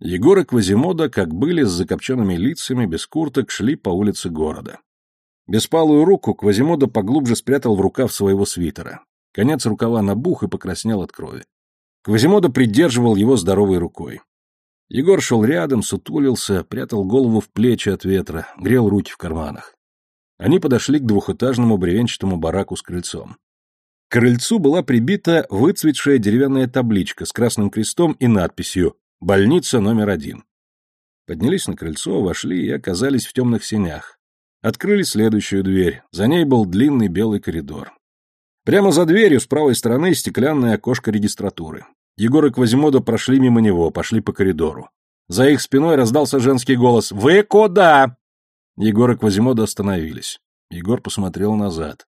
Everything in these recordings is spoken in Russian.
Егор и Квазимода, как были, с закопченными лицами, без курток, шли по улице города. Беспалую руку Квазимода поглубже спрятал в рукав своего свитера. Конец рукава набух и покраснел от крови. Квазимода придерживал его здоровой рукой. Егор шел рядом, сутулился, прятал голову в плечи от ветра, грел руки в карманах. Они подошли к двухэтажному бревенчатому бараку с крыльцом. К крыльцу была прибита выцветшая деревянная табличка с красным крестом и надписью «Больница номер один». Поднялись на крыльцо, вошли и оказались в темных сенях. Открыли следующую дверь, за ней был длинный белый коридор. Прямо за дверью с правой стороны стеклянное окошко регистратуры. Егор и Квазимода прошли мимо него, пошли по коридору. За их спиной раздался женский голос «Вы куда?» Егор и Квазимода остановились. Егор посмотрел назад.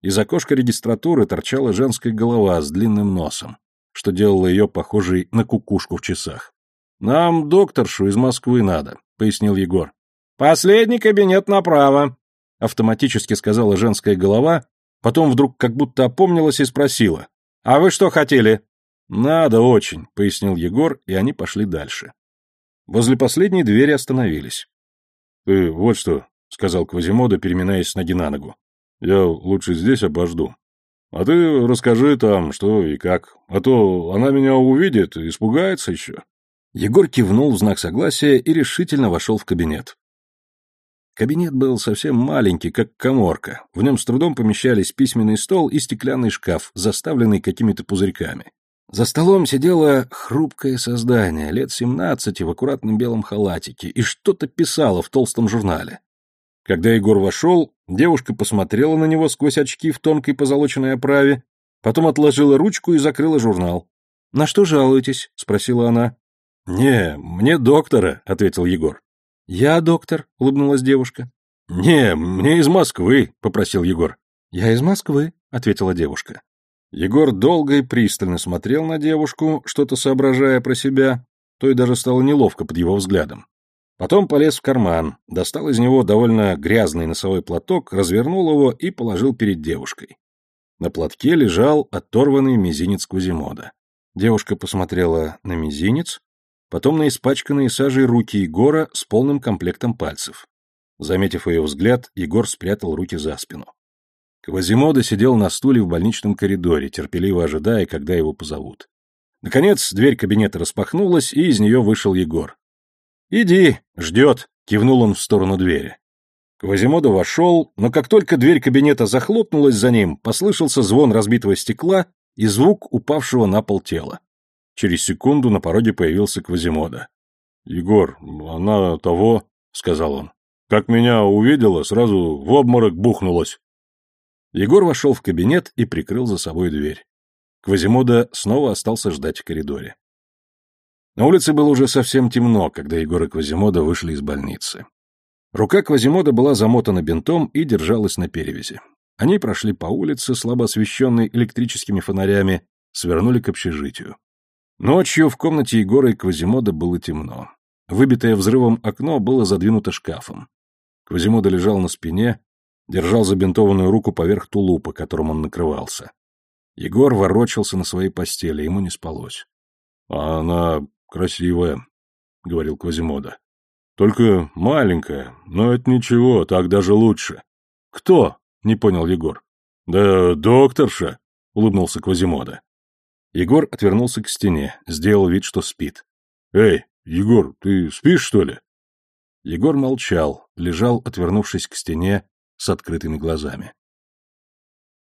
Из окошка регистратуры торчала женская голова с длинным носом, что делало ее похожей на кукушку в часах. «Нам докторшу из Москвы надо», — пояснил Егор. «Последний кабинет направо», — автоматически сказала женская голова, потом вдруг как будто опомнилась и спросила. «А вы что хотели?» «Надо очень», — пояснил Егор, и они пошли дальше. Возле последней двери остановились. «Ты вот что», — сказал Квазимода, переминаясь с ноги на ногу. «Я лучше здесь обожду. А ты расскажи там, что и как. А то она меня увидит и испугается еще». Егор кивнул в знак согласия и решительно вошел в кабинет. Кабинет был совсем маленький, как коморка. В нем с трудом помещались письменный стол и стеклянный шкаф, заставленный какими-то пузырьками. За столом сидело хрупкое создание, лет семнадцати, в аккуратном белом халатике, и что-то писало в толстом журнале. Когда Егор вошел, девушка посмотрела на него сквозь очки в тонкой позолоченной оправе, потом отложила ручку и закрыла журнал. «На что жалуетесь?» — спросила она. «Не, мне доктора», — ответил Егор. «Я доктор», — улыбнулась девушка. «Не, мне из Москвы», — попросил Егор. «Я из Москвы», — ответила девушка. Егор долго и пристально смотрел на девушку, что-то соображая про себя, то и даже стало неловко под его взглядом. Потом полез в карман, достал из него довольно грязный носовой платок, развернул его и положил перед девушкой. На платке лежал оторванный мизинец Кузимода. Девушка посмотрела на мизинец, потом на испачканные сажей руки Егора с полным комплектом пальцев. Заметив ее взгляд, Егор спрятал руки за спину. Квазимода сидел на стуле в больничном коридоре, терпеливо ожидая, когда его позовут. Наконец, дверь кабинета распахнулась, и из нее вышел Егор. «Иди, ждет», — кивнул он в сторону двери. Квазимода вошел, но как только дверь кабинета захлопнулась за ним, послышался звон разбитого стекла и звук упавшего на пол тела. Через секунду на пороге появился Квазимода. «Егор, она того», — сказал он. «Как меня увидела, сразу в обморок бухнулась». Егор вошел в кабинет и прикрыл за собой дверь. Квазимода снова остался ждать в коридоре. На улице было уже совсем темно, когда Егор и Квазимода вышли из больницы. Рука Квазимода была замотана бинтом и держалась на перевязи. Они прошли по улице, слабо освещенной электрическими фонарями, свернули к общежитию. Ночью в комнате Егора и Квазимода было темно. Выбитое взрывом окно было задвинуто шкафом. Квазимода лежал на спине, держал забинтованную руку поверх тулупа, которым он накрывался. Егор ворочался на своей постели, ему не спалось. — А она красивая, — говорил Квазимода. — Только маленькая, но это ничего, так даже лучше. — Кто? — не понял Егор. — Да докторша, — улыбнулся Квазимода. Егор отвернулся к стене, сделал вид, что спит. — Эй, Егор, ты спишь, что ли? Егор молчал, лежал, отвернувшись к стене, с открытыми глазами.